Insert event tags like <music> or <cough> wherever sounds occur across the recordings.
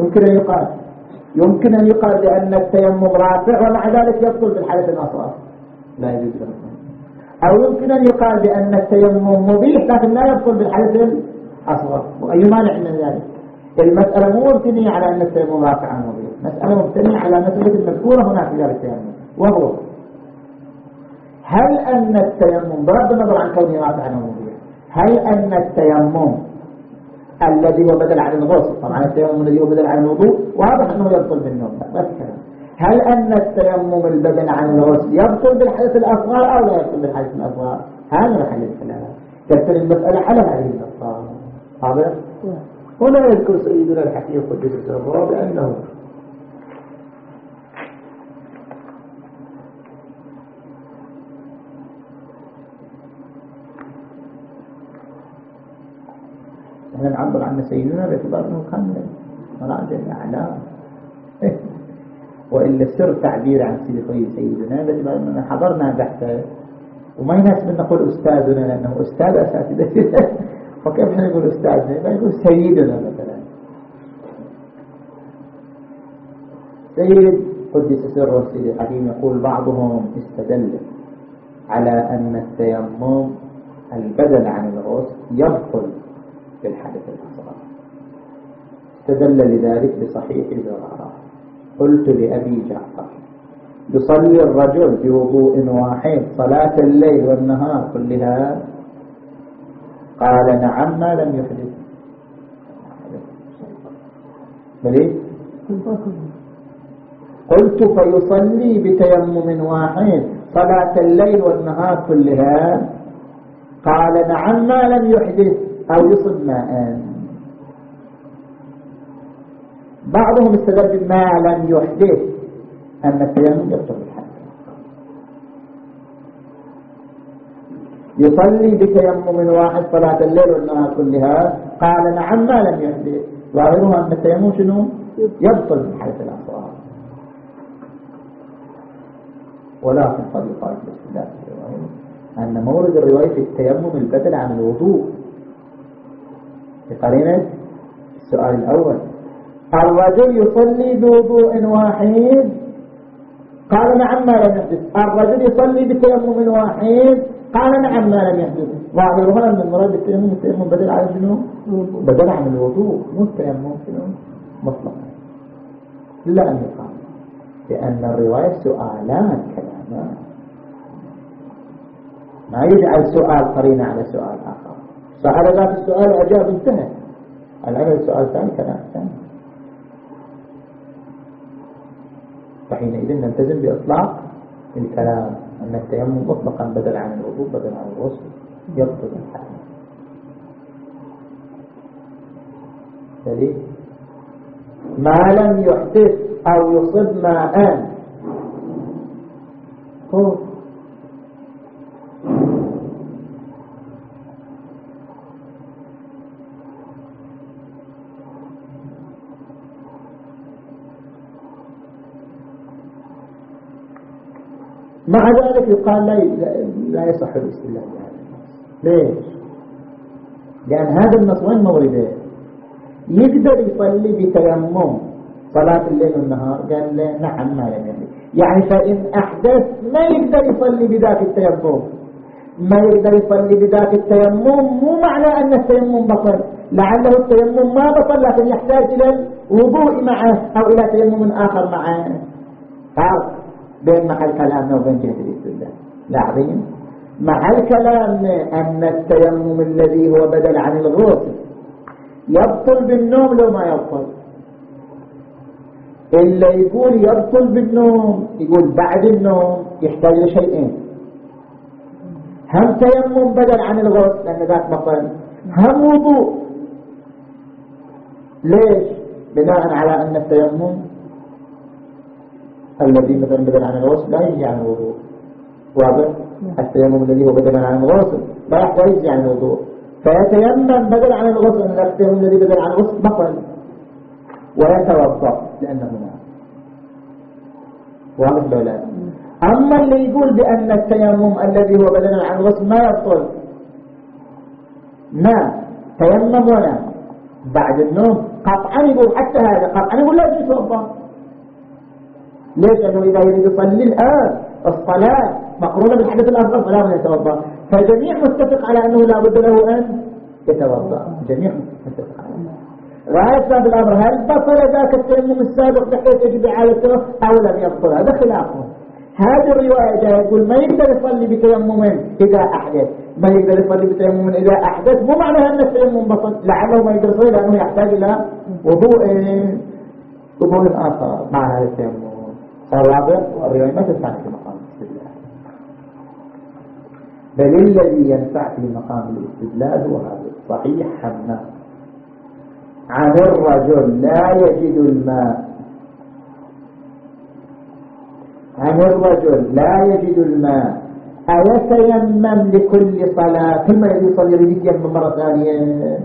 يمكن أن يقال. يمكن أن يقال بأن التيمم رافع ومع ذلك يبطل بالحدث الأصغر. لا يجوز أو يمكن أن يقال بأن التيمم مبيح لكن لا يبطل بالحدث الأصغر. وأي مانع من ذلك؟ المسألة مو مبتنية على أن التيمم رافع أم مبيح. مسألة مبتنية على مسألة المذكورة هنا في باب التيمم. وهو هل أن التيمم بغض النظر عن كونه رافع أم مبيح هل أن التيمم الذي هو بدل عن الغسل طبعا التيمم الذي هو بدل عن الوضوء واضح أنه يبطل بالنوم. بس كلام. هل أن التيمم البدن عن الغسل يبطل بالحدث الأصغر أو لا يبطل بالحدث الأصغر؟ هذا محل الكلام. تبطل المسألة على هذه النقطة واضح هنا يذكر سيدنا الحكيم قدس الله بأنه إحنا نعبر عن سيدنا باعتبار انه كان مراجع الاعلام والا سر تعبير عن سيدي سيدنا باعتبار اننا حضرنا بحثه وما يناسب ان نقول أستاذنا لأنه أستاذ اساتذتنا <laughs> فكيف نقول أستاذنا؟ ما نقول سيدنا مثلا. سيد قدس سره سيدي الحكيم يقول بعضهم استدل على أن التيمم البدل عن الغسل يبطل بالحدث الأصغر. استدل لذلك بصحيح الزرارة قلت لأبي جعفر يصلي الرجل بوضوء واحد صلاة الليل والنهار كلها؟ قال نعم ما لم يحدث. بليد قلت فيصلي بتيمم واحد صلاة الليل والنهار كلها؟ قال نعم ما لم يحدث. أو يصب ماء. بعضهم استدل بما لم يحدث أن التيمم يبطل الحدث يصلي بتيمم واحد صلاة الليل والنهار كلها. قال نعم ما لم يحدث. ظاهرها أن التيمم شنو؟ يبطل الحدث الأصغر ولكن قد يقال بالاستدلال أن مورد الرواية في التيمم البدل عن الوضوء. بقرينة السؤال الأول. الرجل يصلي بوضوء واحد؟ قال نعم ما لم يحدث. الرجل يصلي بتيمم واحد؟ قال نعم ما لم يحدث. ظاهرها أن المراد بالتيمم التيمم بدل عن شنو؟ بدل عن الوضوء مو التيمم شنو؟ مطلقا. لا أن يقال لأن الرواية سؤالان كلامان ما يجعل سؤال قرينة على سؤال آخر. سأل ذات السؤال وأجاب انتهى. الآن السؤال الثاني كلام ثاني. فحينئذ نلتزم بإطلاق الكلام أن التيمم مطلقا بدل عن الوضوء بدل عن الغسل يبطل الحال. دليل ما لم يحدث أو يصب ماء هو. مع ذلك يقال لا لا يصح الاستدلال ليش؟ لأن هذا النص وين مورده؟ يقدر يصلي بتيمم صلاة الليل والنهار. قال له نعم ما يحدث يعني فإن أحدث ما يقدر يصلي بذاك التيمم. ما يقدر يصلي بذاك التيمم مو معنى أن التيمم بطل. لعله التيمم ما بطل لكن يحتاج إلى الوضوء معه أو إلى تيمم آخر معه. بين محل كلامنا وبين جهة الاستدلال لاحظين؟ محل كلامنا أن التيمم الذي هو بدل عن الغسل يبطل بالنوم لو ما يبطل. إلا يقول يبطل بالنوم يقول بعد النوم يحتاج لشيئين هم تيمم بدل عن الغسل لأن ذاك بطل هم وضوء. ليش؟ بناء على أن التيمم الذي مثلا بدل عن الغسل لا يجزي عن الوضوء. واضح؟ التيمم الذي هو بدل عن الغسل لا يحتاج عن الوضوء. فيتيمم بدل عن الغسل ان التيمم الذي بدل عن الغسل بطل. ويتوضأ لأنه نام واضح لو لا؟ أما اللي يقول بأن التيمم الذي هو بدل عن الغسل ما يبطل. نام تيمم ونام بعد النوم. قطعا يقول حتى هذا قطعا يقول لازم يتوضا ليش لأنه إذا يريد يصلي الآن الصلاة مقرونة بالحدث الأصغر فلا من يتوضأ. فالجميع متفق على أنه لا بد له أن يتوضأ. جميع متفق على غاية باب الأمر. هل بطل ذاك التيمم السابق بحيث يجب إعادته أو لم يبطل؟ هذا خلافه هذه الرواية جاء يقول ما يقدر يصلي بتيمم إذا أحدث. ما يقدر يصلي بتيمم إذا أحدث. مو معنى أن التيمم بطل. لعله ما يقدر يصلي لأنه يحتاج إلى وضوء وضوء آخر مع هذا التيمم. الرابع والرواية ما تنفع في مقام الاستدلال بل الذي ينفع في مقام الاستدلال هو هذا. صحيح حمام عن الرجل لا يجد الماء. عن الرجل لا يجد الماء. أيتيمم لكل صلاة؟ كل ما يجي يصلي يريد يتيمم مرة ثانية؟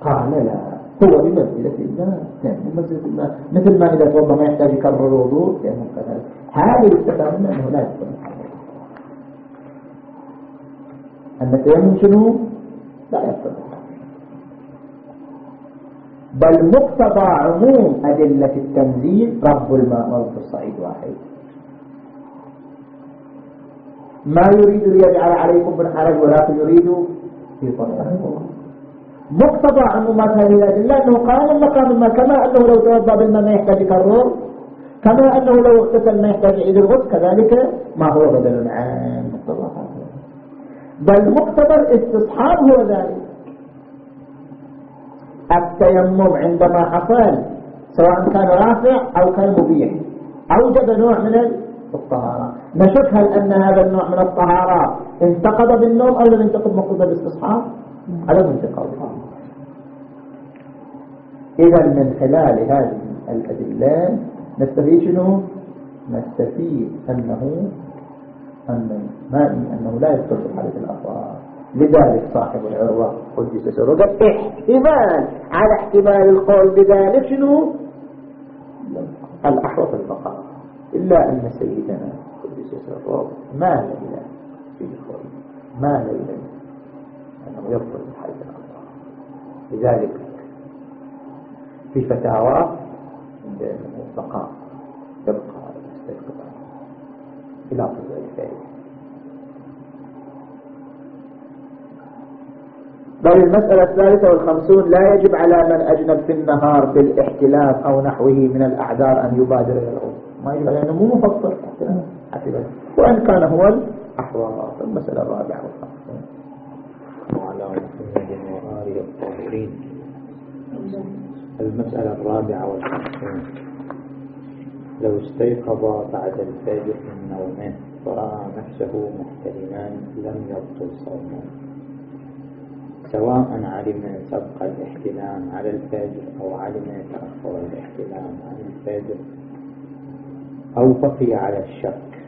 قال لا. هو بمنزلة الماء بمنزلة الماء مثل ما إذا توضى ما يحتاج يكرر الوضوء هذا يستفاد منه أنه لا يستطيع أن التيمم شنو؟ لا يستطيع بل مقتضى عموم أدلة التنزيل رب الماء ورب الصعيد واحد. ما يريد ليجعل عليكم من حرج ولكن يريد في طريقه مقتضى عمومات هذه الأدلة أنه قام مقام الماء كما أنه لو توضى بالماء ما يحتاج يكرر كما أنه لو اغتسل ما يحتاج يعيد الغسل كذلك ما هو بدل عام مقتضى بل مقتضى الاستصحاب هو ذلك. التيمم عندما حصل سواء كان رافع أو كان مبيح أوجد نوع من الطهارة. نشك هل أن هذا النوع من الطهارة انتقض بالنوم أو لم ينتقض مقصود بالاستصحاب على انتقاض إذا من خلال هذه الأدلة نستفيد شنو؟ نستفيد أنه أن ما أنه لا يذكر في حالة الأفراد. لذلك صاحب العروة قدس سره قال إحتمال على احتمال القول بذلك شنو؟ الأحوط البقاء. إلا أن سيدنا قدس سره ما ليلة في الخير؟ ما ليلة؟ أنه يبطل الحج الأفضل لذلك في فتاوى البقاء يبقى يستيقظ. إلى ذلك بل المسألة الثالثة والخمسون لا يجب على من أجنب في النهار بالاحتلام أو نحوه من الأعذار أن يبادر إلى العود ما يجب عليه مو مفطر وإن كان هو الأحوال المسألة الرابعة والخمسون. وعلى محمد وآله الطاهرين. المسألة الرابعة والخمسون لو استيقظ بعد الفجر من نومه ورأى نفسه محتلما لم يبطل صومه. سواء علم سبق الاحتلام على الفجر أو علم تأخر الاحتلام عن الفجر أو بقي على الشك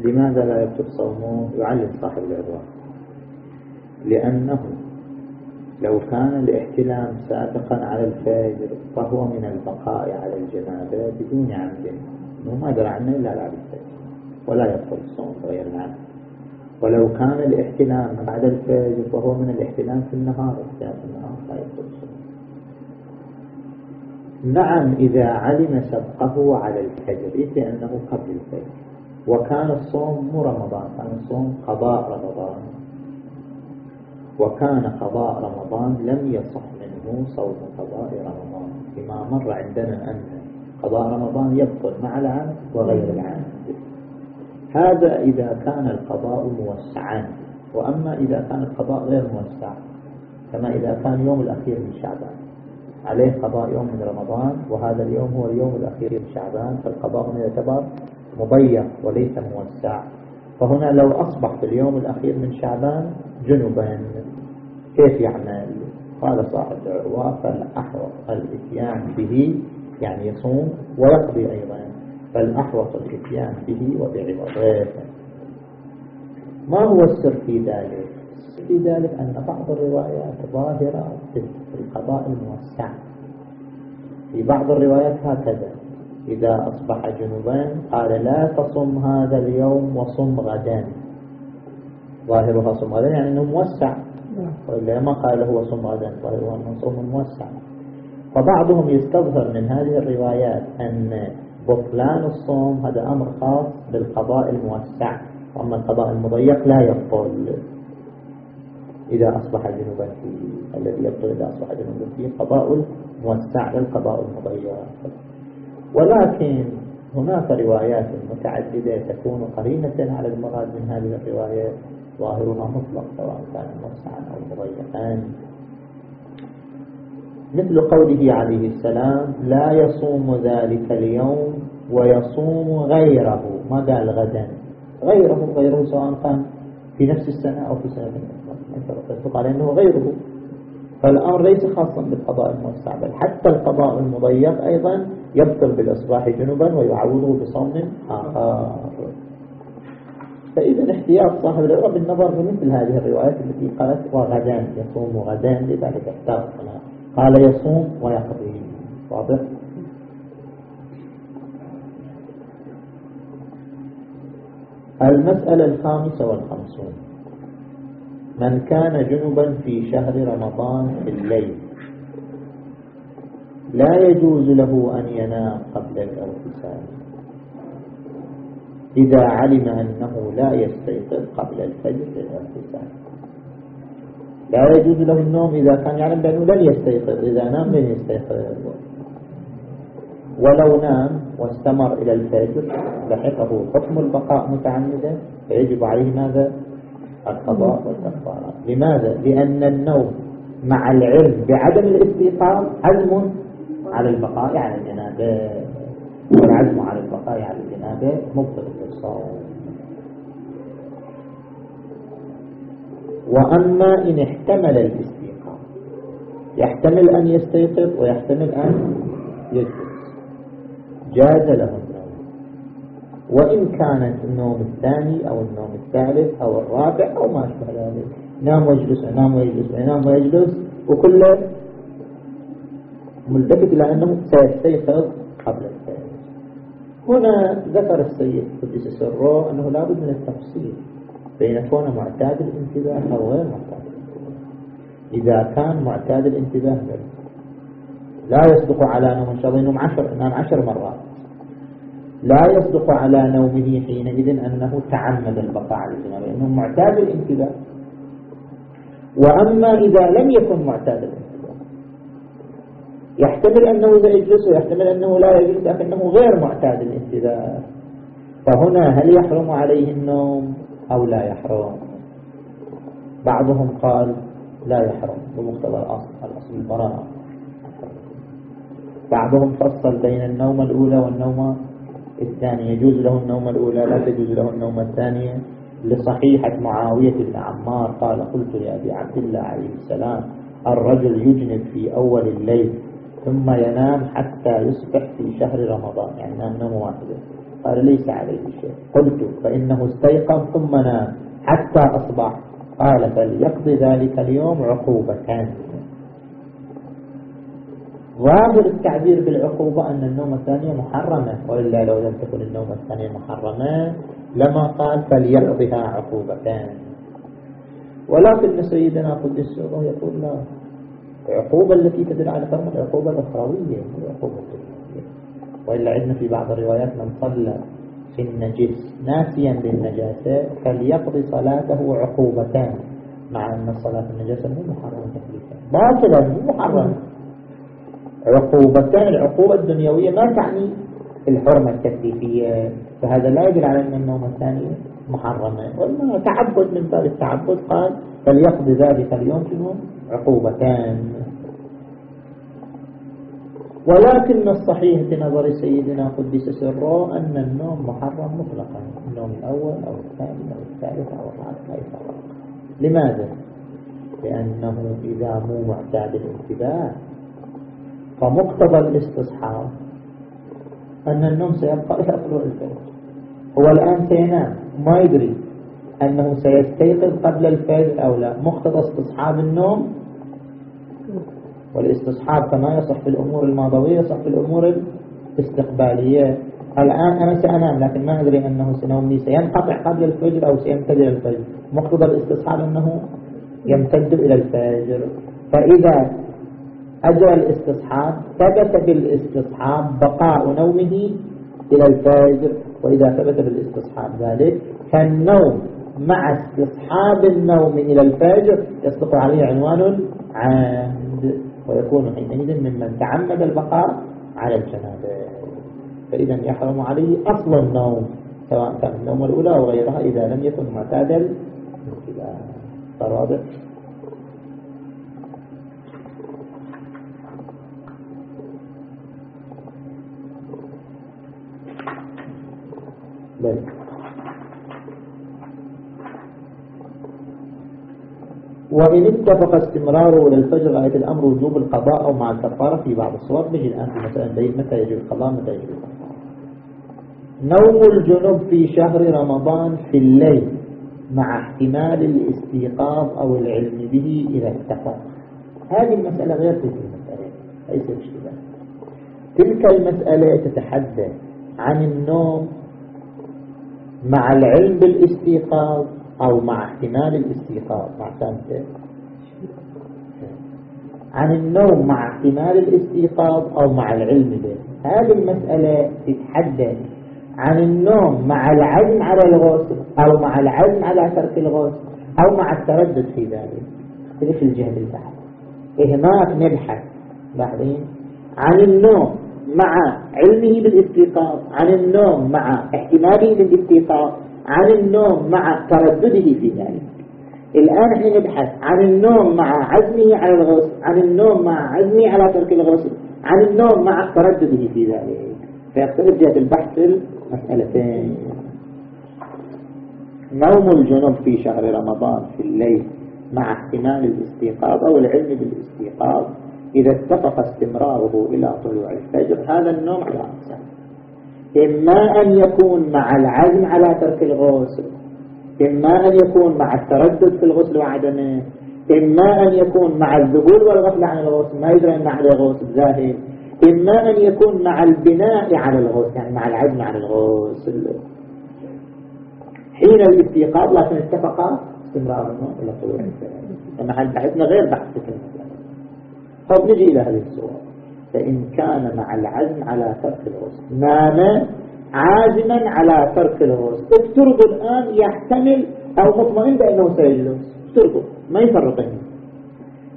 لماذا لا يبطل صومه؟ يعلم صاحب العبرة. لأنه لو كان الاحتلام سابقا على الفجر فهو من البقاء على الجنابة بدون عمد ما درى عنه إلا بعد الفجر ولا يدخل الصوم غير العمد ولو كان الاحتلام بعد الفجر فهو من الاحتلام في النهار احتلام في النهار لا يدخل نعم إذا علم سبقه على الفجر إذا أنه قبل الفجر. وكان الصوم مو رمضان كان الصوم قضاء رمضان. وكان قضاء رمضان لم يصح منه صوم قضاء رمضان. بما مر عندنا أن قضاء رمضان يبطل مع العام وغير العام. هذا إذا كان القضاء موسعا. وأما إذا كان القضاء غير موسع كما إذا كان يوم الأخير من شعبان. عليه قضاء يوم من رمضان وهذا اليوم هو اليوم الأخير من شعبان. فالقضاء هنا يعتبر مضيق وليس موسع. فهنا لو أصبح في اليوم الأخير من شعبان جنبا كيف يعمل؟ قال صاحب العروة فالأحوط الإتيان به يعني يصوم ويقضي أيضا. فالأحوط الإتيان به وبعوضه ما هو السر في ذلك؟ في ذلك أن بعض الروايات ظاهرة في القضاء الموسع. في بعض الروايات هكذا. إذا أصبح جنوبا قال لا تصم هذا اليوم وصم غدا. ظاهرها صم غدا يعني أنه موسع. وإلا ما قال هو صم غدا ظاهرها أنه صوم موسع. فبعضهم يستظهر من هذه الروايات أن بطلان الصوم هذا أمر خاص بالقضاء الموسع. وأما القضاء المضيق لا يبطل. إذا أصبح جنوبا فيه الذي يبطل إذا أصبح جنوبا فيه قضاء الموسع للقضاء المضيق. ولكن هناك روايات متعددة تكون قرينة على المراد من هذه الروايات. ظاهرها مطلق سواء كان موسعا أو مضيقا. مثل قوله عليه السلام لا يصوم ذلك اليوم ويصوم غيره. ما قال غدا؟ غيره غيره سواء كان في نفس السنة أو في سنة أخرى. قال إنه غيره. فالأمر ليس خاصا بالقضاء الموسع بل حتى القضاء المضيق أيضا يبطل بالإصباح جنبا ويعوضه بصوم آخر. فإذا احتياط صاحب العرب بالنظر بمثل هذه الروايات التي قالت وغدا يصوم غدا لذلك احتاط قال يصوم ويقضي. واضح؟ المسألة الخامسة والخمسون. من كان جنبا في شهر رمضان في الليل لا يجوز له أن ينام قبل الاغتسال إذا علم أنه لا يستيقظ قبل الفجر للاغتسال لا يجوز له النوم إذا كان يعلم بأنه لن يستيقظ إذا نام لن يستيقظ. ولو نام واستمر إلى الفجر لحقه حكم البقاء متعمدا فيجب عليه ماذا؟ القضاء والكفارة. لماذا؟ لأن النوم مع العلم بعدم الاستيقاظ عزم على البقاء على الجنابة والعزم على البقاء على الجنابة مبطل للصوم وأما إن احتمل الاستيقاظ يحتمل أن يستيقظ ويحتمل أن يجلس. جاز له النوم. وإن كانت النوم الثاني أو النوم الثالث أو الرابع أو ما أشبه ذلك. نام ويجلس ونام ويجلس ونام ويجلس وكله ملتفت إلى أنه سيستيقظ قبل الفجر. هنا ذكر السيد قدس سره أنه لابد من التفصيل بين كونه معتاد الانتباه أو غير معتاد الانتباه. إذا كان معتاد الانتباه لا يصدق على نوم شاء الله ينوم عشر, ينام عشر مرات. لا يصدق على نومه حينئذ أنه تعمد البقاء على الجنة لأنه معتاد الانتباه. وأما إذا لم يكن معتاد الانتباه يحتمل أنه يجلس ويحتمل أنه لا يجلس لكنه غير معتاد الانتباه فهنا هل يحرم عليه النوم أو لا يحرم؟ بعضهم قال لا يحرم بمقتضى الأصل الأصل البراءة. بعضهم فصل بين النوم الأولى والنوم الثانية. يجوز له النوم الأولى لا تجوز له النوم الثانية. لصحيحة معاوية بن عمار قال قلت لأبي عبد الله عليه السلام الرجل يجنب في أول الليل ثم ينام حتى يصبح في شهر رمضان. يعني نام نوم واحدة قال ليس عليه شيء. قلت فإنه استيقظ ثم نام حتى أصبح. قال فليقضي ذلك اليوم عقوبتان. ظاهر التعبير بالعقوبة أن النوم الثانية محرمة. وإلا لو لم تكن النوم الثانية محرمة لما قال فليقضها عقوبتان. ولكن سيدنا قدس الله يقول لا. العقوبة التي تدل على فرم العقوبة الأخروية العقوبة وإلا عندنا في بعض الروايات من صلى في النجس ناسيا للنجاسة فليقضي صلاته عقوبتان مع أن الصلاة النجاسة مو محرمة تكليفا باطلا مو محرمة. عقوبتان العقوبة الدنيوية ما تعني الحرمة التكليفية فهذا لا يدل على أن النوم الثاني محرمة. وإنما تعبد من باب التعبد قال فليقضي ذلك اليوم شنو عقوبتان. ولكن الصحيح في نظر سيدنا قدس سره أن النوم محرم مطلقا. النوم الأول أو الثاني أو الثالث أو الرابع لا يفرق لماذا؟ لأنه إذا مو معتاد الانتباه فمقتضى الاستصحاب أن النوم سيبقى إلى طلوع الفجر. هو الآن سينام ما يدري. أنه سيستيقظ قبل الفجر أو لا. مقتضى استصحاب النوم والاستصحاب كما يصح في الأمور الماضوية يصح في الأمور الاستقبالية. الآن أنا سأنام لكن ما أدري أنه نومي سينقطع قبل الفجر أو سيمتد إلى الفجر. مقتضى الاستصحاب أنه يمتد إلى الفجر. فإذا أجرى الاستصحاب ثبت بالاستصحاب بقاء نومه إلى الفجر. وإذا ثبت بالاستصحاب ذلك فالنوم مع استصحاب النوم إلى الفجر يصدق عليه عنوان العمد ويكون حينئذ ممن تعمد البقاء على الجنابة. فإذا يحرم عليه أصل النوم سواء كان النوم الأولى أو غيرها إذا لم يكن معتادا فرابط بل وإن اتفق استمراره للفجر رأيت الأمر وجوب القضاء أو مع الكفارة في بعض الصور. نجي الآن في مثلا متى يجب القضاء متى يجب الكفارة. نوم الجنوب في شهر رمضان في الليل مع احتمال الاستيقاظ أو العلم به إذا اتفق هذه المسألة غير تلك المسألة ليس اشتباه تلك المسألة تتحدث عن النوم مع العلم بالاستيقاظ أو مع احتمال الاستيقاظ. مع سامته عن النوم مع احتمال الاستيقاظ أو مع العلم به. هذه المسألة تتحدث عن النوم مع العزم على الغسل أو مع العزم على ترك الغسل أو مع التردد في ذلك. في الجهة البحث هناك نبحث بعدين عن النوم مع علمه بالاستيقاظ عن النوم مع احتماله بالاستيقاظ عن النوم مع تردده في ذلك. الآن إحنا نبحث عن النوم مع عزمه على الغسل عن النوم مع عزمه على ترك الغسل عن النوم مع تردده في ذلك. فيختلف جهة البحث المسألتين. نوم الجنوب في شهر رمضان في الليل مع احتمال الاستيقاظ أو العلم بالاستيقاظ إذا اتفق استمراره إلى طلوع الفجر هذا النوم على أقسام. إما أن يكون مع العزم على ترك الغسل إما أن يكون مع التردد في الغسل وعدمه إما أن يكون مع الذهول والغفلة عن الغسل ما يدري أن عليه غسل ذاهب إما أن يكون مع البناء على الغسل يعني مع العزم على الغسل. حين الاستيقاظ لكن اتفق استمرار النوم إلى طلوع الفجر. محل بحثنا غير بحث المسألة طب نجي إلى هذه الصورة. فإن كان مع العزم على ترك الغسل. نام عازما على ترك الغسل. افترضوا الآن يحتمل أو مطمئن بأنه سيجلس. افترضوا ما يفرقين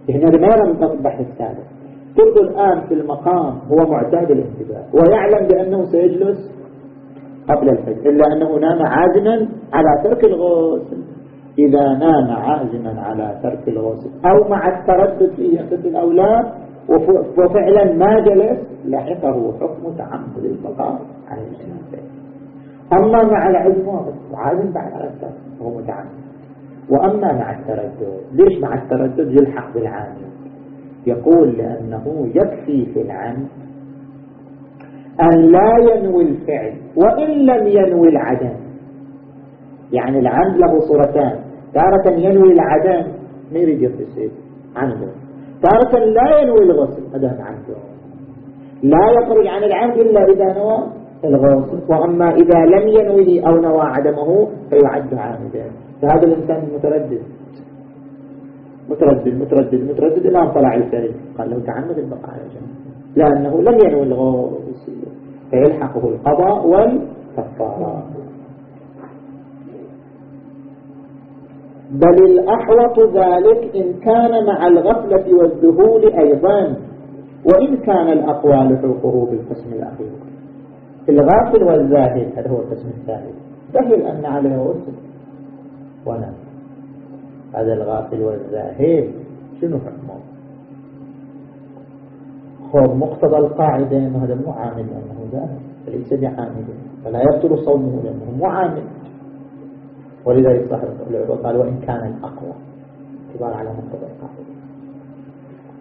هنا. لماذا لم البحث السابق. افترضوا الآن في المقام هو معتاد الانتباه ويعلم بأنه سيجلس قبل الفجر إلا أنه نام عازما على ترك الغسل. إذا نام عازما على ترك الغسل أو مع التردد في يغتسل أو لا وفعلا ما جلس لحقه حكم تعمد البقاء على الجنازة. أما مع العلم وعازم بعد على هو متعمد. وأما مع التردد ليش مع التردد؟ يلحق بالعامل. يقول لأنه يكفي في العمد أن لا ينوي الفعل وإن لم ينوي العدم. يعني العمد له صورتان. تارة ينوي العدم ما يريد يغتسل عنده تارة لا ينوي الغسل هذا عنده لا يخرج عن العمد إلا إذا نوى الغسل وأما إذا لم ينوي أو نوى عدمه فيعد عامدا. فهذا الإنسان متردد. متردد متردد متردد إلى أن طلع الفرد قال لو تعمد البقاء على الجنة لأنه لم ينوي الغسل فيلحقه القضاء والكفارة. بل الأحوط ذلك إن كان مع الغفلة والذهول أيضا وإن كان الأقوال حقه بالقسم الأخير. الغافل والزاهد هذا هو القسم الثالث سهل أن عليه غسل ونام هذا الغافل والزاهد. شنو حكمه؟ خذ مقتضى القاعدة أنه هذا مو عامل أنه ذاهب. فليس بعامل. فلا يبطل صومه لأنه مو عامل. ولذلك صاحب العلماء قال وإن كان الأقوى اعتبار على مقتضى القاعدة.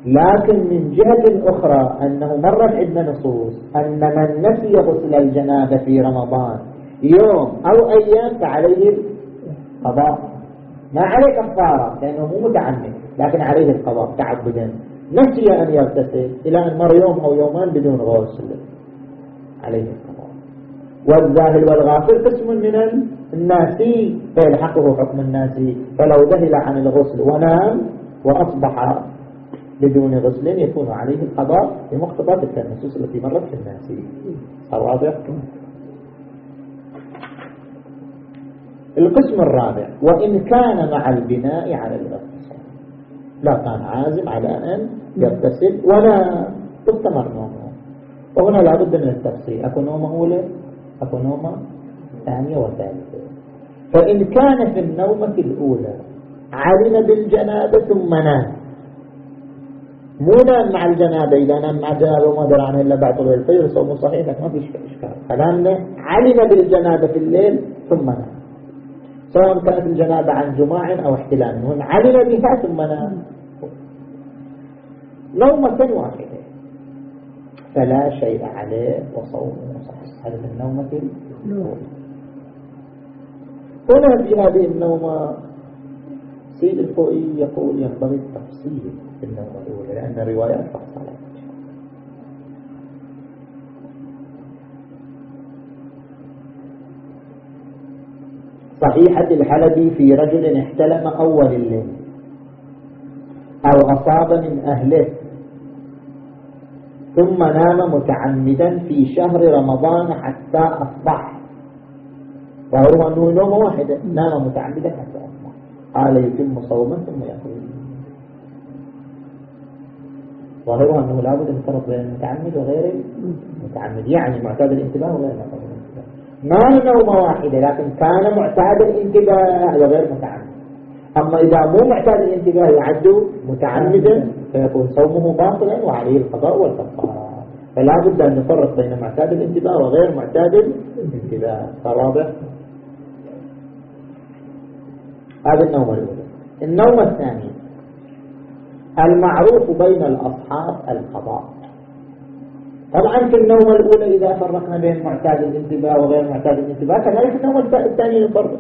لكن من جهة أخرى أنه مرت عندنا نصوص أن من نسي غسل الجنابة في رمضان يوم أو أيام فعليه القضاء. ما عليه كفارة لأنه مو متعمد لكن عليه القضاء تعبدا. نسي أن يغتسل إلى أن مر يوم أو يومان بدون غسل عليه القضاء. والذاهل والغافل قسم من الناسي فيلحقه حكم الناسي فلو ذهل عن الغسل ونام وأصبح بدون غسل يكون عليه القضاء بمقتضى تلك النصوص التي مرت في الناس. صار واضح؟ القسم الرابع وإن كان مع البناء على الاغتسال لا كان عازم على أن يغتسل ولا تستمر نومه. وهنا لابد من التفصيل. أكو نومة أولى أكو نومة ثانية وثالثة. فإن كان في النومة الأولى علم بالجنابة ثم نام. مو نام مع الجنابة إذا نام مع الجنابة وما درى عنه إلا بعد طلوع الفجر صحيح لكن ما في إشكال. كلامنا علم بالجنابة في الليل ثم نام. سواء كانت الجنابة عن جماع أو احتلام هنا علم بها ثم نام. نومة واحدة. فلا شيء عليه وصومه صحيح. هذا النومة الأولى. هنا في هذه النومة سيد الخوئي يقول ينبغي التفصيل في النومة الأولى لأن الروايات فصلت صحيحة الحلبي في رجل احتلم أول الليل أو أصاب من أهله ثم نام متعمدا في شهر رمضان حتى أصبح. وهو أنه نوم واحدة نام متعمدا حتى أصبح قال يتم صوما ثم يقول. ظاهره أنه لابد أن يفرق بين المتعمد وغير المتعمد يعني معتاد الانتباه وغير معتاد الانتباه. ما نومة واحدة لكن كان معتاد الانتباه وغير متعمد. أما إذا مو معتاد الانتباه يعد متعمدا فيكون صومه باطلا وعليه القضاء والكفارة. فلا بد أن نفرق بين معتاد الانتباه وغير معتاد الانتباه. واضح هذه النومة الأولى. النومة الثانية المعروف بين الأصحاب القضاء طبعا في النومة الأولى إذا فرقنا بين معتاد الانتباه وغير معتاد الانتباه كذلك النومة الثانية نفرق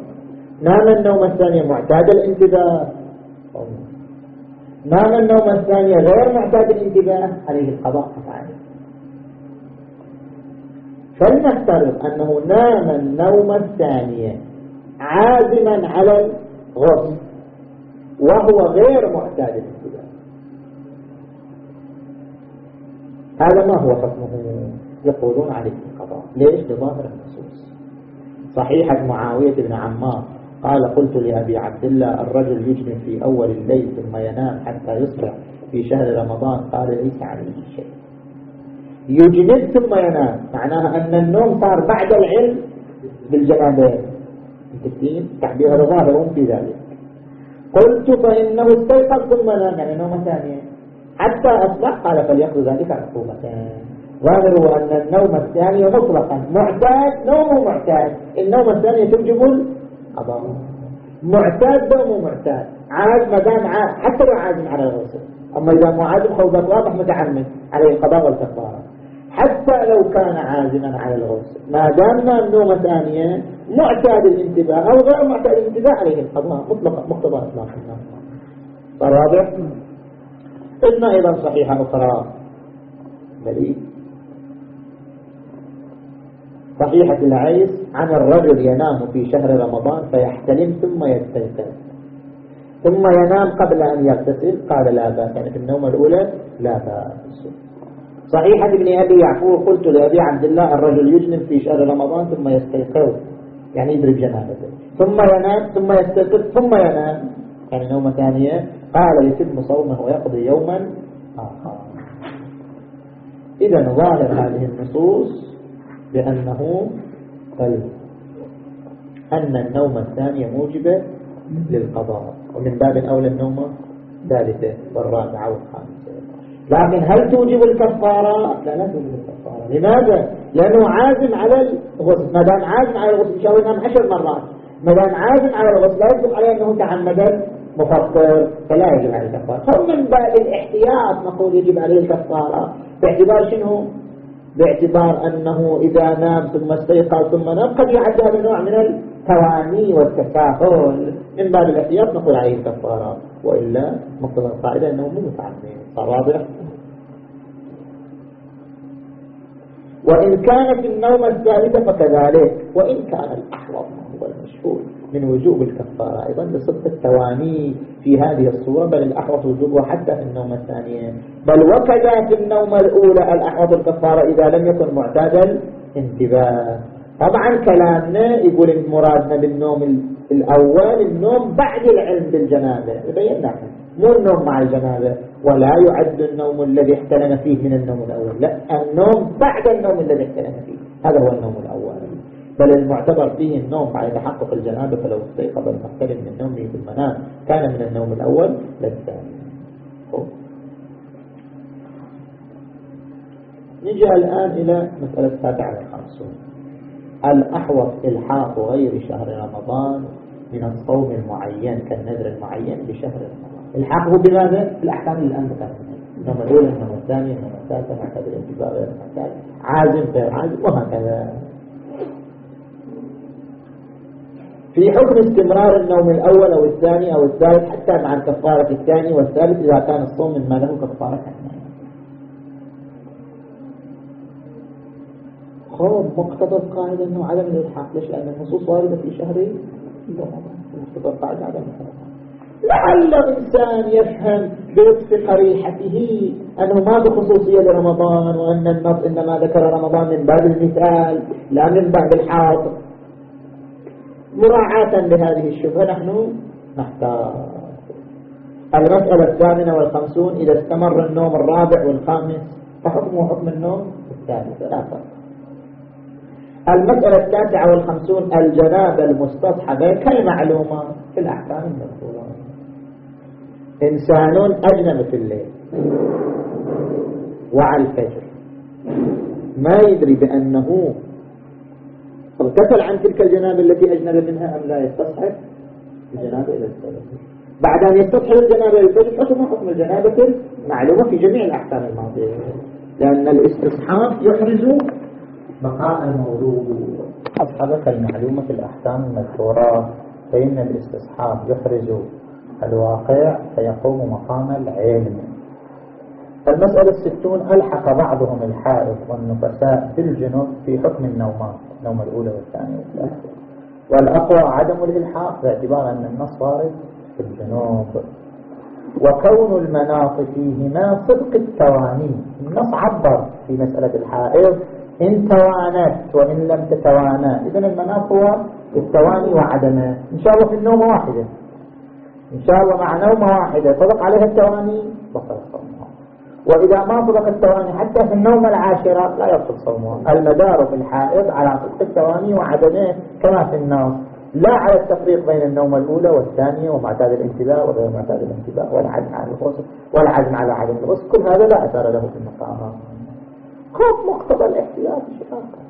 نام النومة الثانية معتاد الانتباه. نام النومة الثانية غير معتاد الانتباه عليه القضاء قطعا فلنفترض أنه نام النومة الثانية عازما على الغسل وهو غير معتاد الانتباه هذا ما هو حكمه يقولون عليه القضاء. ليش؟ لظاهر النصوص. صحيحة معاوية بن عمار قال قلت لأبي عبد الله الرجل يجنب في أول الليل ثم ينام حتى يصبح في شهر رمضان. قال ليس عليه شيء. يجنب ثم ينام. معناها أن النوم صار بعد العلم بالجنابين متفقين تعبير ظاهر في ذلك. قلت فإنه استيقظ ثم نام. يعني نومة ثانية. حتى أصبح قال فليأخذ ذلك عقوبتين ظاهره أن النوم الثانية مطلقا. معتاد نومه معتاد. النوم الثانية توجب القضاء. معتاد نومه معتاد. عاد ما دام عاد حتى لو عازم على الغسل. أما إذا مو عازم خوضات واضح متعمد عليه القضاء والكفارة. حتى لو كان عازما على الغسل ما دام النوم ثانية معتاد الانتباه أو غير معتاد الانتباه عليه القضاء مطلقا مقتضى إطلاق النوم واضح؟ قلنا أيضا صحيحة أخرى؟ دليل. صحيحة العيس عن الرجل ينام في شهر رمضان فيحتلم ثم يستيقظ. ثم ينام قبل أن يغتسل. قال لا بأس. يعني في النوم الأولى لا بأس. صحيحة ابن أبي يعقوب قلت لأبي عبد الله الرجل يجنب في شهر رمضان ثم يستيقظ يعني يضرب جنابته ثم ينام ثم يستيقظ ثم ينام. يعني نومة ثانية قال يتم صومه ويقضي يوما آخر. إذا ظاهر هذه النصوص بأنه بل أن النوم الثانية موجبة للقضاء ومن باب أولى النوم الثالثة والرابعة والخامسة. لكن هل توجب الكفارة؟ لا لا توجب الكفارة. لماذا؟ لأنه عازم على الغسل. ما دام عازم على الغسل يشاور ينام عشر مرات. ما دام عازم على الغسل لا يجب عليه أنه تعمدا مفطر فلا يجب عليه الكفارة. هم من باب الاحتياط نقول يجب عليه الكفارة. باعتبار شنو؟ باعتبار أنه إذا نام ثم استيقظ ثم نام قد يعد هذا النوع من التواني والتساهل. من باب الاحتياط نقول عليه الكفارة. وإلا مقتضى القاعدة أنه مو متعمد صار واضح؟ وإن كانت النومة الثالثة فكذلك. وإن كان الأحوط هو المشهور من وجوب الكفارة. أيضا بصدق التواني في هذه الصورة بل الأحوط وجوبه حتى في النومة الثانية بل وكذا في النومة الأولى الأحوط الكفارة إذا لم يكن معتاد الانتباه. طبعا كلامنا يقول مرادنا بالنوم الأول النوم بعد العلم بالجنابة بينا مو النوم مع الجنابة ولا يعد النوم الذي احتلم فيه من النوم الأول. لا النوم بعد النوم الذي احتلم فيه. هذا هو النوم الأول. بل المعتبر فيه النوم بعد تحقق الجنابة فلو استيقظ المحتلم من نومه في المنام كان من النوم الأول للثاني نجي الآن إلى مسألة السابعة والخمسون. الأحوط إلحاق غير شهر رمضان من الصوم المعين كالنذر المعين بشهر رمضان؟ الحاقه بماذا؟ الأحكام اللي الآن ذكرتها النوم الأولى النوم الثاني النوم الثالثة معتبر الانتباه غير عازم غير عازم وهكذا. في حكم استمرار النوم الأول أو الثاني أو الثالث حتى مع الكفارة الثاني والثالث إذا كان الصوم مما له كفارة كثيرة خوف مقتضى القاعدة أنه عدم الإلحاق. ليش؟ لأن النصوص واردة في شهر رمضان. مقتضى القاعدة عدم الإلحاق. لعل إنسان يفهم بلطف قريحته أنه ما بخصوصية لرمضان وأن النص إنما ذكر رمضان من باب المثال لا من باب الحاضر. مراعاة لهذه الشبهة نحن نحتاج المسألة الثامنة والخمسون إذا استمر النوم الرابع والخامس فحكمه حكم النوم الثالث. لا فرق. المسألة التاسعة والخمسون الجنابة المستصحبة كالمعلومة في الأحكام المذكورة. إنسان أجنب في الليل وعلى الفجر. ما يدري بأنه اغتسل عن تلك الجنابة التي أجنب منها أم لا؟ يستصحب الجنابة إلى الفجر. بعد أن يستصحب الجنابة إلى الفجر حكم حكم الجنابة المعلومة في جميع الأحكام الماضية. لأن الاستصحاب يحرز بقاء الموضوع. أصحبك المعلومة في الأحكام المذكورة فإن الاستصحاب يحرز الواقع فيقوم مقام العلم. المسألة الستون ألحق بعضهم الحائط والنفساء بالجنوب في حكم النومات؟ النوم الأولى والثانية والثالثة. والأقوى عدم الإلحاق باعتبار أن النص وارد في الجنوب. وكون المناط فيهما صدق التواني. النص عبر في مسألة الحائط إن توانت وإن لم تتوانى. إذن المناط هو التواني وعدمه. إن شاء الله في النوم واحدة. إن شاء الله مع نومة واحدة صدق عليها التواني؟ بطل صومها وإذا ما صدق التواني حتى في النومة العاشرة لا يبطل صومها المدار في الحائض على صدق التواني وعدمه كما في النوم. لا على التفريق بين النومة الأولى والثانية ومعتاد الانتباه وغير معتاد الانتباه والعزم على الغسل والعزم على عدم الغسل. كل هذا لا أثر له في المقامات خوف مقتضى الاحتياط. شفاقة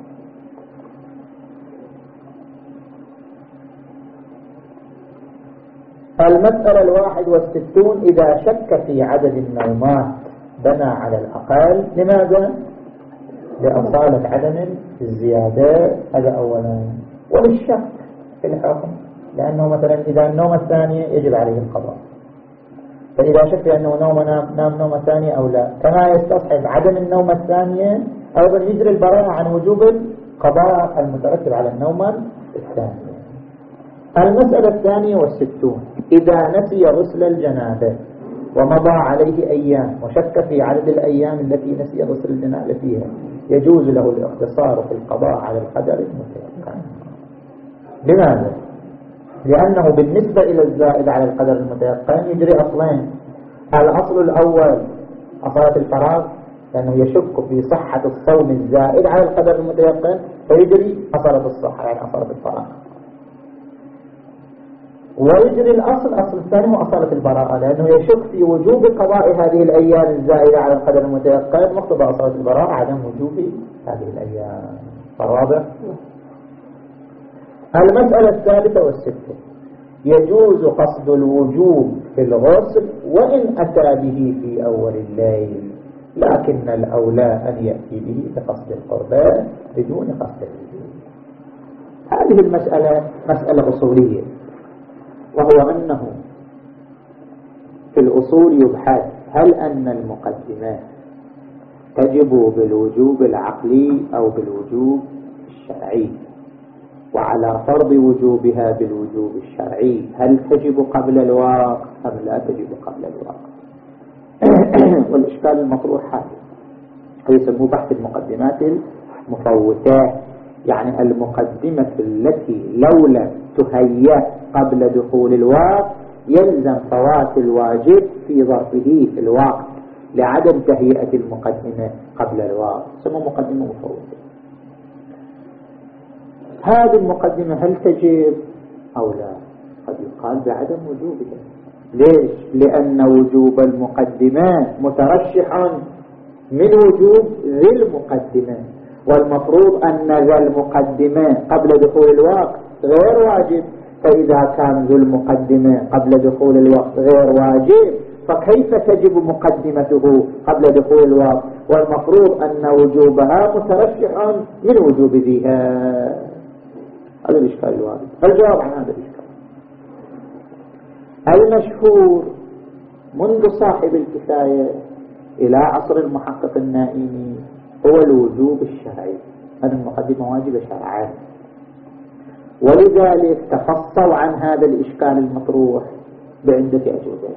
المسألة الواحد والستون إذا شك في عدد النومات بنى على الأقل لماذا؟ لأصالة عدم الزيادة هذا أولا. وللشك في الحكم لأنه مثلا إذا النوم الثانية يجب عليه القضاء. فإذا شك أنه نوم نام, نام نومة ثانية أو لا كما يستصحب عدم النومة الثانية أيضا يجري البراءة عن وجوب القضاء المترتب على النومة الثانية المسألة الثانية والستون. إذا نسي غسل الجنابة ومضى عليه أيام وشك في عدد الأيام التي نسي غسل الجنابة فيها يجوز له الاقتصار في القضاء على القدر المتيقن لماذا؟ لأنه بالنسبة إلى الزائد على القدر المتيقن يجري أصلين. الأصل الأول أصالة الفراغ لأنه يشك في صحة الصوم الزائد على القدر المتيقن فيجري أصالة الصحة يعني أصالة الفراغ. ويجري الأصل أصل الثاني وأصالة البراءة لأنه يشك في وجوب قضاء هذه الأيام الزائدة على القدر المتيقن مقتضى أصالة البراءة عدم وجوب هذه الأيام. فواضح؟ المسألة الثالثة والستة. يجوز قصد الوجوب في الغسل وإن أتى به في أول الليل لكن الأولى أن يأتي به بقصد القربان بدون قصد الوجوب. هذه المسألة مسألة أصولية. وهو أنه في الأصول يبحث هل أن المقدمات تجب بالوجوب العقلي أو بالوجوب الشرعي؟ وعلى فرض وجوبها بالوجوب الشرعي هل تجب قبل الوقت أم لا تجب قبل الوقت <clears throat> والإشكال المطروح هذا يسموه بحث المقدمات المفوتات. يعني المقدمة التي لولا تهيأ قبل دخول الوقت يلزم فوات الواجب في ظرفه في الوقت لعدم تهيئة المقدمة قبل الوقت. سموه مقدمة مفوتة هذه المقدمة هل تجب أو لا؟ قد يقال بعدم وجوبها. ليش؟ لأن وجوب المقدمات مترشح من وجوب ذي المقدمة. والمفروض أن ذا المقدمة قبل دخول الوقت غير واجب. فإذا كان ذو المقدمة قبل دخول الوقت غير واجب فكيف تجب مقدمته قبل دخول الوقت؟ والمفروض أن وجوبها مترشح من وجوب ذيها هذا الإشكال الوارد الجواب عن هذا الإشكال. المشهور منذ صاحب الكفاية إلى عصر المحقق النائمي هو الوجوب الشرعي. هذه المقدمة واجبة شرعا ولذلك تفصل عن هذا الإشكال المطروح بعدة أجوبة.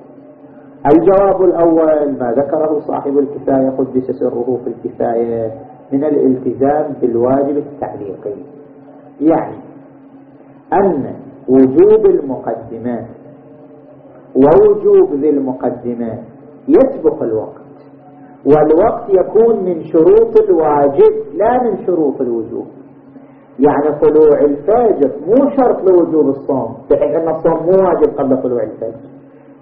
الجواب الأول ما ذكره صاحب الكفاية قدس سره في الكفاية من الالتزام بالواجب التعليقي. يعني أن وجوب المقدمات ووجوب ذي المقدمات يسبق الوقت. والوقت يكون من شروط الواجب لا من شروط الوجوب. يعني طلوع الفجر مو شرط لوجوب الصوم. بحيث أن الصوم مو واجب قبل طلوع الفجر.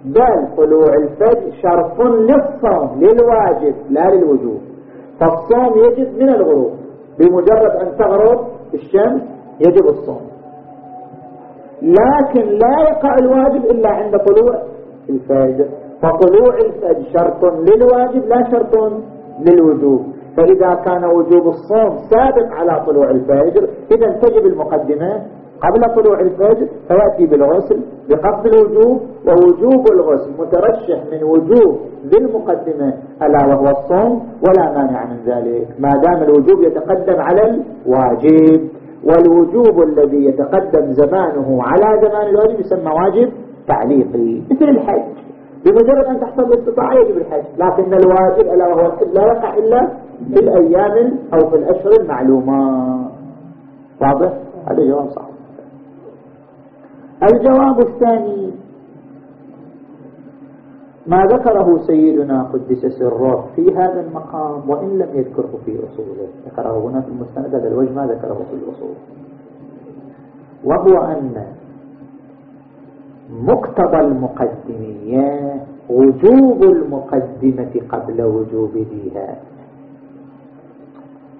بل طلوع الفجر شرط للصوم للواجب لا للوجوب. فالصوم يجب من الغروب. بمجرد أن تغرب الشمس يجب الصوم. لكن لا يقع الواجب إلا عند طلوع الفجر. فطلوع الفجر شرط للواجب لا شرط للوجوب. فإذا كان وجوب الصوم سابق على طلوع الفجر إذا تجب المقدمة قبل طلوع الفجر فيأتي بالغسل بقصد الوجوب ووجوب الغسل مترشح من وجوب بالمقدمة ألا وهو الصوم ولا مانع من ذلك. ما دام الوجوب يتقدم على الواجب والوجوب الذي يتقدم زمانه على زمان الواجب يسمى واجب تعليقي. مثل الحج. بمجرد أن تحصل الاستطاعة يجب الحج. لكن الواجب ألا وهو الحج لا يقع إلا في الأيام أو في الأشهر المعلومة. واضح؟ هذا جواب صح الجواب الثاني ما ذكره سيدنا قدس سره في هذا المقام وإن لم يذكره في أصوله. ذكره هنا في المستند هذا الوجه ما ذكره في الأصول. وهو أن مقتضى المقدمية وجوب المقدمة قبل وجوب ذيها.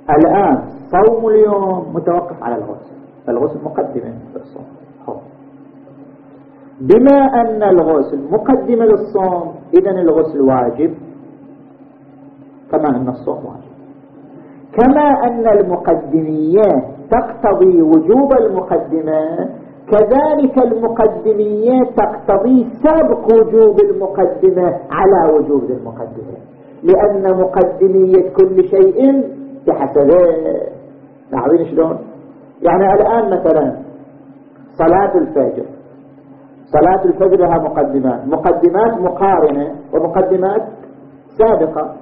الآن صوم اليوم متوقف على الغسل. الغسل مقدمة في الصوم بما أن الغسل مقدمة للصوم إذن الغسل واجب. كما أن الصوم واجب. كما أن المقدميات تقتضي وجوب المقدمات كذلك المقدميات تقتضي سبق وجوب المقدمة على وجوب المقدمة. لأن مقدمية كل شيء بحسبه تعرفين شلون؟ يعني الآن مثلا صلاة الفجر. صلاة الفجر لها مقدمات. مقدمات مقارنة ومقدمات سابقة.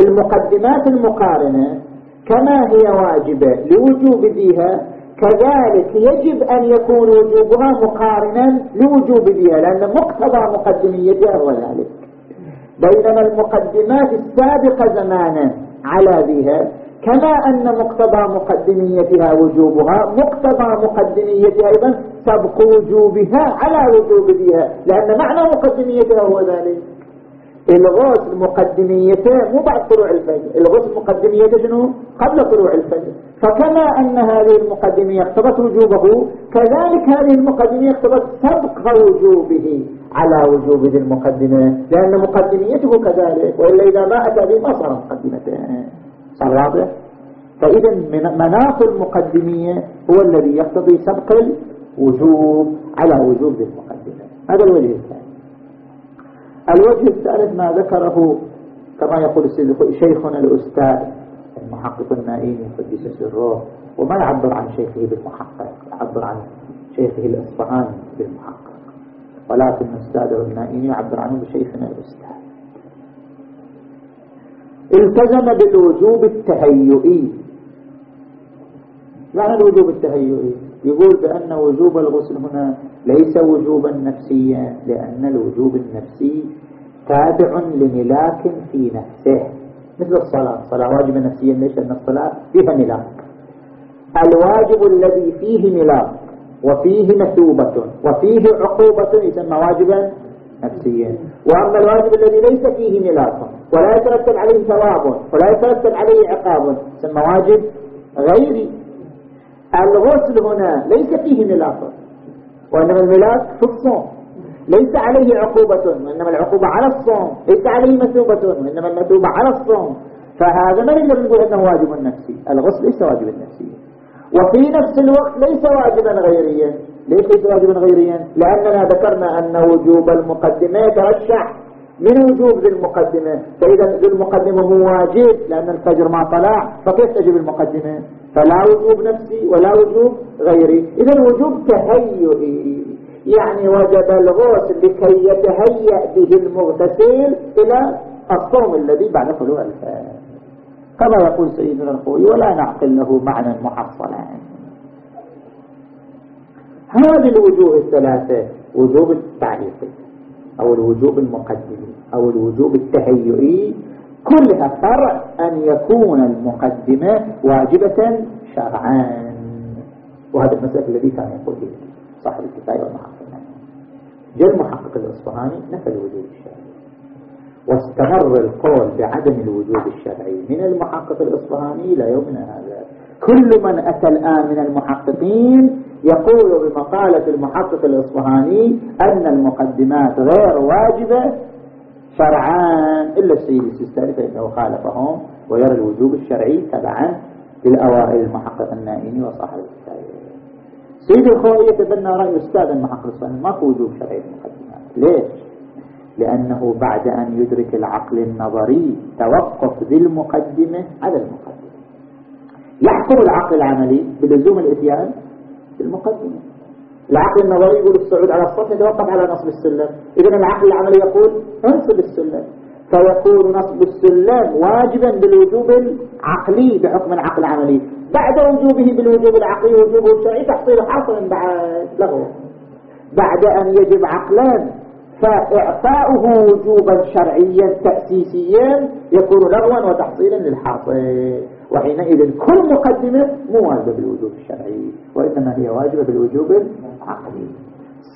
المقدمات المقارنة كما هي واجبة لوجوب ذيها كذلك يجب أن يكون وجوبها مقارنا لوجوب ذيها لأن مقتضى مقدميتها هو ذلك. بينما المقدمات السابقة زمانا على ذيها كما أن مقتضى مقدميتها وجوبها مقتضى مقدميتها أيضا سبق وجوبها على وجوبها لأن معنى مقدميتها هو ذلك. الغسل مقدميته مو بعد طلوع الفجر. الغسل مقدميته شنو؟ قبل طلوع الفجر. فكما أن هذه المقدمية اقتضت وجوبه كذلك هذه المقدمية اقتضت سبق وجوبه على وجوب ذي المقدمة. لأن مقدميته كذلك وإلا إذا ما أتى به ما صار مقدمته صار واضح؟ فإذا مناط المقدمية هو الذي يقتضي سبق الوجوب على وجوب المقدمة. هذا الوجه الثاني. الوجه الثالث ما ذكره كما يقول شيخنا الأستاذ المحقق النائي قدس سره وما يعبر عن شيخه بالمحقق يعبر عن شيخه الإصفهاني بالمحقق. ولكن أستاذه النائي يعبر عنه بشيخنا الأستاذ. التزم بالوجوب التهيئي. معنى الوجوب التهيئي؟ يقول بأن وجوب الغسل هنا ليس وجوبا نفسيا لأن الوجوب النفسي تابع لملاك في نفسه. مثل الصلاة. الصلاة واجبة نفسيا ليش؟ لأن الصلاة فيها ملاك الواجب الذي فيه ملاك وفيه مثوبة وفيه عقوبة يسمى واجبا نفسيا. وأما الواجب الذي ليس فيه ملاك ولا يترتب عليه ثواب ولا يترتب عليه عقاب يسمى واجب غيري. الغسل هنا ليس فيه ملاك وإنما الملاك في الصوم. ليس عليه عقوبة وإنما العقوبة على الصوم. ليس عليه مثوبة وإنما المثوبة على الصوم. فهذا ما نقدر نقول أنه واجب نفسي؟ الغسل ليس واجب نفسي وفي نفس الوقت ليس واجبا غيريا. ليس ليس واجبا غيريا؟ لأننا ذكرنا أن وجوب المقدمة يترشح من وجوب ذي المقدمة. فإذا ذي المقدمة هو واجب لأن الفجر ما طلع فكيف تجب المقدمة؟ فلا وجوب نفسي ولا وجوب غيري. إذا وجوب تهيئي يعني وجب الغسل لكي يتهيأ به المغتسل إلى الصوم الذي بعد طلوع الفجر. كما يقول سيدنا الخوي ولا نعقل له معنى محصلا. هذه الوجوه الثلاثة وجوب التعليقي أو الوجوب المقدمي أو الوجوب التهيئي كلها فرع أن يكون المقدمة واجبة شرعا. وهذا المسألة الذي كان يقول به صاحب الكفاية والمحقق جاء المحقق الأصفهاني نفى الوجوب الشرعي واستمر القول بعدم الوجوب الشرعي من المحقق الإصفهاني إلى يومنا هذا. كل من أتى الآن من المحققين يقول بمقالة المحقق الإصفهاني أن المقدمات غير واجبة شرعان إلا السيد السيستاني فإنه خالفهم ويرى الوجوب الشرعي تبعا للأوائل المحقق النائمي وصاحب الكتاب سيد الخوي يتبنى رأي أستاذ المحقق الإصفهاني ما في وجوب شرعي المقدمات؟ ليش؟ لأنه بعد أن يدرك العقل النظري توقف ذي المقدمة على المقدمة. يحكم العقل العملي بلزوم الإتيان بالمقدمة. العقل النظري يقول الصعود على السطح يتوقف على نصب السلم. إذا العقل العملي يقول انصب السلم. فيكون نصب السلم واجبا بالوجوب العقلي بحكم العقل العملي. بعد وجوبه بالوجوب العقلي وجوبه الشرعي تحصيل حاصل بعد لغوه بعد أن يجب عقلان فإعطاؤه وجوبا شرعيا تأسيسيا يكون لغوا وتحصيلا للحاصل وحينئذ كل مقدمة مو واجبة بالوجوب الشرعي وإنما هي واجبة بالوجوب العقلي.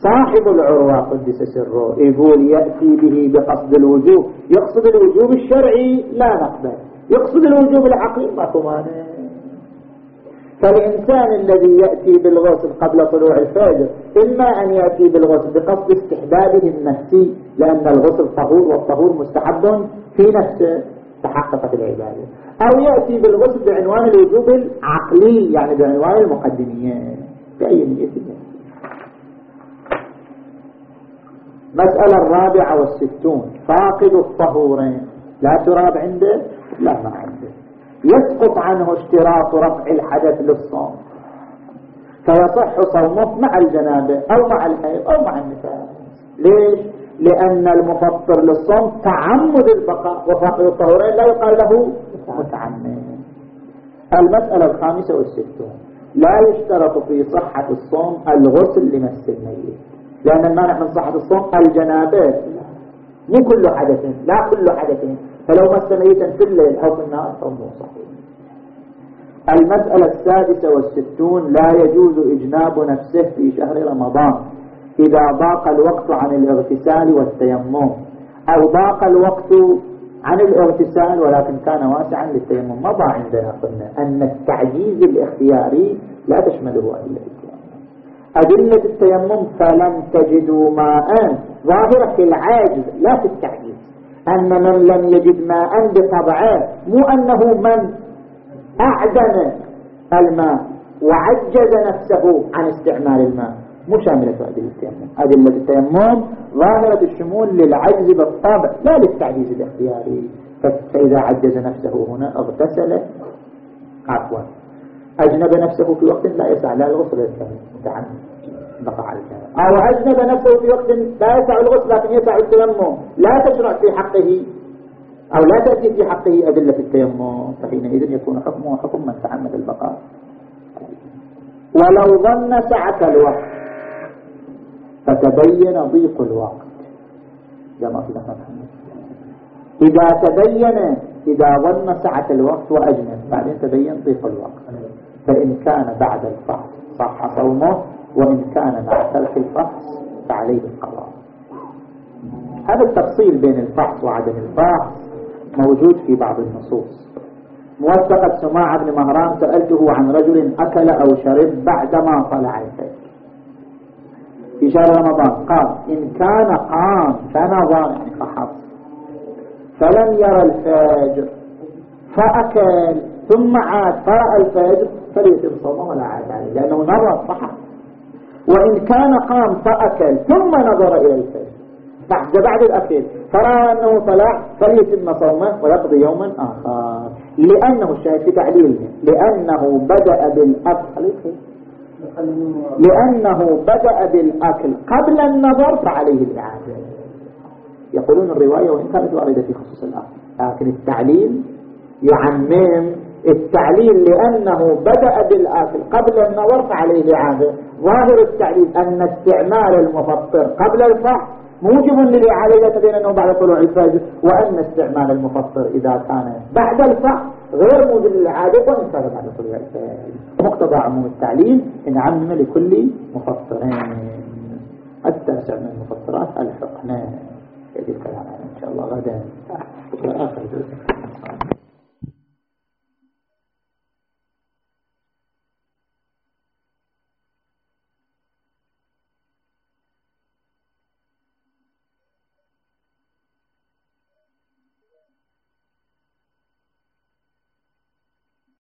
صاحب العروة قدس سره يقول يأتي به بقصد الوجوب. يقصد الوجوب الشرعي لا نقبل يقصد الوجوب العقلي ما مانع. فالإنسان الذي يأتي بالغسل قبل طلوع الفجر إما أن يأتي بالغسل بقصد استحبابه النفسي لأن الغسل طهور والطهور مستحب في نفسه تحققت العبادة. أو يأتي بالغسل بعنوان الوجوب العقلي يعني بعنوان المقدمية. بأي نية مسألة الرابعة والستون. فاقد الطهورين. لا تراب عنده لا ما عنده. يسقط عنه اشتراط رفع الحدث للصوم. فيصح صومه مع الجنابة أو مع الحيض أو مع النفاس. ليش؟ لأن المفطر للصوم تعمد البقاء وفاقد الطهورين لا يقال له متعمد. المسألة الخامسة والستون. لا يشترط في صحة الصوم الغسل لمس الميت. لأن المانع من صحة الصوم الجنابة. مو كل حدث لا كل حدث. فلو مس ميتا في الليل أو في النهار فهو صحيح. المسألة السادسة والستون لا يجوز إجناب نفسه في شهر رمضان إذا ضاق الوقت عن الاغتسال والتيمم. أو ضاق الوقت عن الاغتسال ولكن كان واسعا للتيمم. مضى عندنا قلنا أن التعجيز الاختياري لا تشمله أدلة أدلة التيمم فلم تجدوا ماء. ظاهرة العاجز لا في التعجيز. أن من لم يجد ماء بطبعه مو أنه من أعدم الماء وعجز نفسه عن استعمال الماء. مو شاملة أدلة التيمم. أدلة التيمم ظاهرة الشمول للعجز بالطبع لا للتعجيز الاختياري. فإذا عجز نفسه هنا اغتسل. عفوا. أجنب نفسه في وقت لا يسع لا الغسل متعمد بقى على الجنب أو أجنب نفسه في وقت لا يسع الغسل لكن يسع التيمم. لا تشرع في حقه. أو لا تأتي في حقه أدلة التيمم. فحينئذ يكون حكمه حكم من تعمد البقاء. ولو ظن سعة الوقت فتبين ضيق الوقت. جمع في إذا تبين إذا ظن سعة الوقت وأجنب بعدين تبين ضيق الوقت. فإن كان بعد الفحص صح صومه وإن كان مع ترك الفحص فعليه القضاء. هذا التفصيل بين الفحص وعدم الفحص موجود في بعض النصوص. موثقة سماع بن مهران سألته عن رجل أكل أو شرب بعدما طلع الفجر. في شهر رمضان قال إن كان قام فنظر يعني فحص فلم يرى الفجر فأكل ثم عاد فرأى الفجر فليتم صومه ولا عاد عليه لأنه نظر فحص وإن كان قام فأكل ثم نظر إلى الفجر. بعد بعد الأكل فرأى أنه طلع فليتم صومه ويقضي يوما آخر. لأنه الشاهد في تعليل لأنه بدأ بالأكل. لأنه بدأ بالأكل قبل النظر فعليه الإعادة يقولون الرواية وإن كانت واردة في خصوص الأكل لكن التعليل يعمم التعليل لأنه بدأ بالآكل قبل النظر فعليه الإعادة ظاهر التعليل أن استعمال المفطر قبل الفحص موجب للإعادة يتبين أنه بعد طلوع الفجر وأن استعمال المفطر إذا كان بعد الفحص غير موجب للإعادة وإن كان بعد طلوع الفجر. مقتضى عموم التعليم إن عمم لكل مفطرين. التاسع من المفطرات الحقنة يجب الكلام إن شاء الله غدا. آخر